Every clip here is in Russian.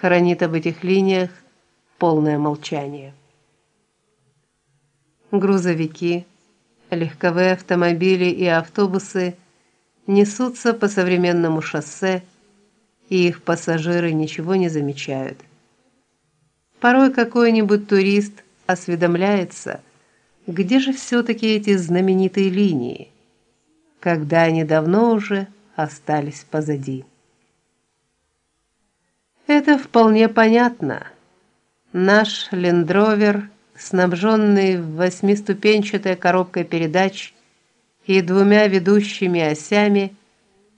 хранит об этих линиях полное молчание. Грузовики, легковые автомобили и автобусы несутся по современному шоссе, и их пассажиры ничего не замечают. Порой какой-нибудь турист осведомляется, где же все таки эти знаменитые линии, когда они давно уже остались позади. Это вполне понятно. Наш лендровер, снабженный восьмиступенчатой коробкой передач и двумя ведущими осями,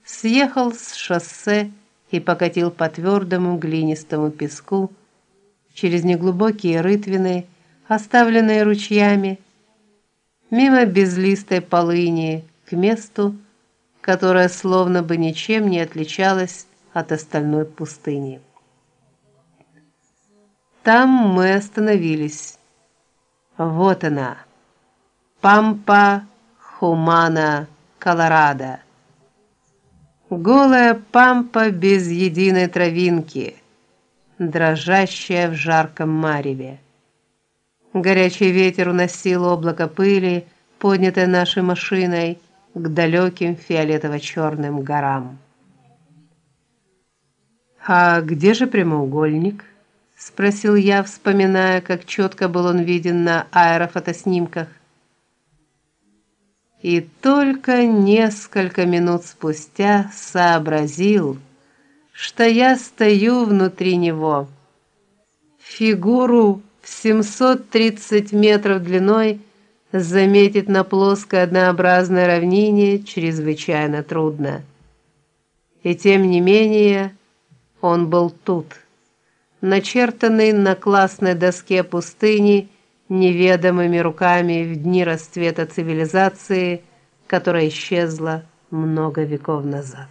съехал с шоссе и покатил по твердому глинистому песку через неглубокие рытвины, оставленные ручьями, мимо безлистой полыни к месту, которое словно бы ничем не отличалось от остальной пустыни. Там мы остановились. Вот она. Пампа Хумана, Колорадо. Голая пампа без единой травинки, дрожащая в жарком мареве. Горячий ветер уносил облако пыли, поднятое нашей машиной к далеким фиолетово черным горам. А где же прямоугольник? Спросил я, вспоминая, как четко был он виден на аэрофотоснимках. И только несколько минут спустя сообразил, что я стою внутри него. Фигуру в 730 метров длиной заметить на плоской однообразной равнине чрезвычайно трудно. И тем не менее, он был тут начертанный на классной доске пустыни неведомыми руками в дни расцвета цивилизации, которая исчезла много веков назад.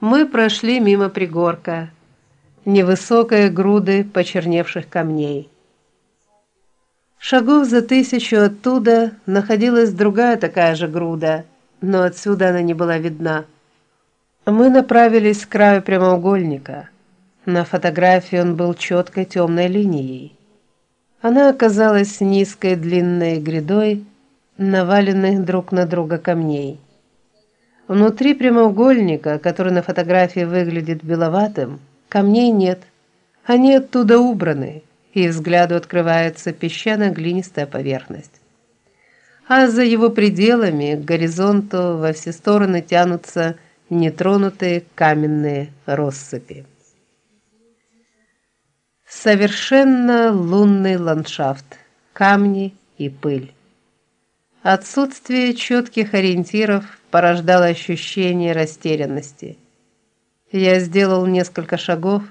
Мы прошли мимо пригорка, невысокой груды почерневших камней. Шагов за тысячу оттуда находилась другая такая же груда, но отсюда она не была видна. Мы направились к краю прямоугольника. На фотографии он был четкой темной линией. Она оказалась низкой длинной грядой наваленных друг на друга камней. Внутри прямоугольника, который на фотографии выглядит беловатым, камней нет. Они оттуда убраны, и взгляду открывается песчано-глинистая поверхность. А за его пределами к горизонту во все стороны тянутся нетронутые каменные россыпи. Совершенно лунный ландшафт, камни и пыль. Отсутствие четких ориентиров порождало ощущение растерянности. Я сделал несколько шагов,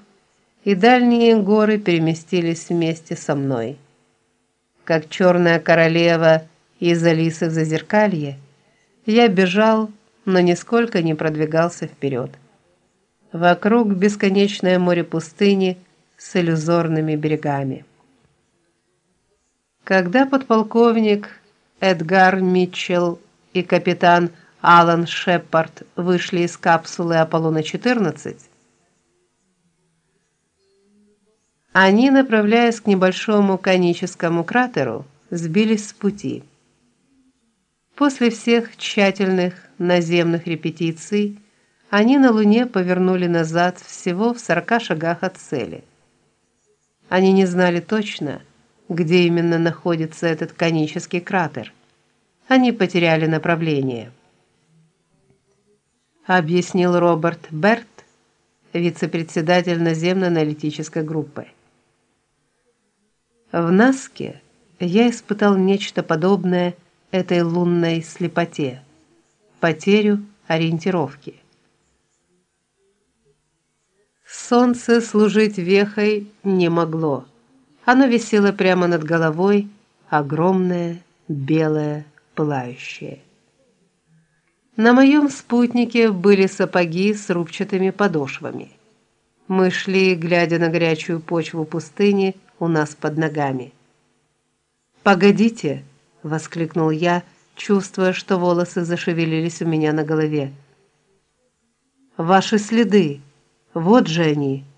и дальние горы переместились вместе со мной. Как черная королева из Алисы в Зазеркалье, я бежал но нисколько не продвигался вперед. Вокруг бесконечное море пустыни с иллюзорными берегами. Когда подполковник Эдгар Митчелл и капитан Алан Шепард вышли из капсулы Аполлона-14, они, направляясь к небольшому коническому кратеру, сбились с пути. После всех тщательных наземных репетиций они на Луне повернули назад всего в 40 шагах от цели. Они не знали точно, где именно находится этот конический кратер. Они потеряли направление. Объяснил Роберт Берт, вице-председатель наземной аналитической группы. В Наске я испытал нечто подобное этой лунной слепоте, потерю ориентировки. Солнце служить вехой не могло. Оно висело прямо над головой, огромное, белое, пылающее. На моем спутнике были сапоги с рубчатыми подошвами. Мы шли, глядя на горячую почву пустыни у нас под ногами. Погодите, воскликнул я, чувствуя, что волосы зашевелились у меня на голове. Ваши следы, Вот же они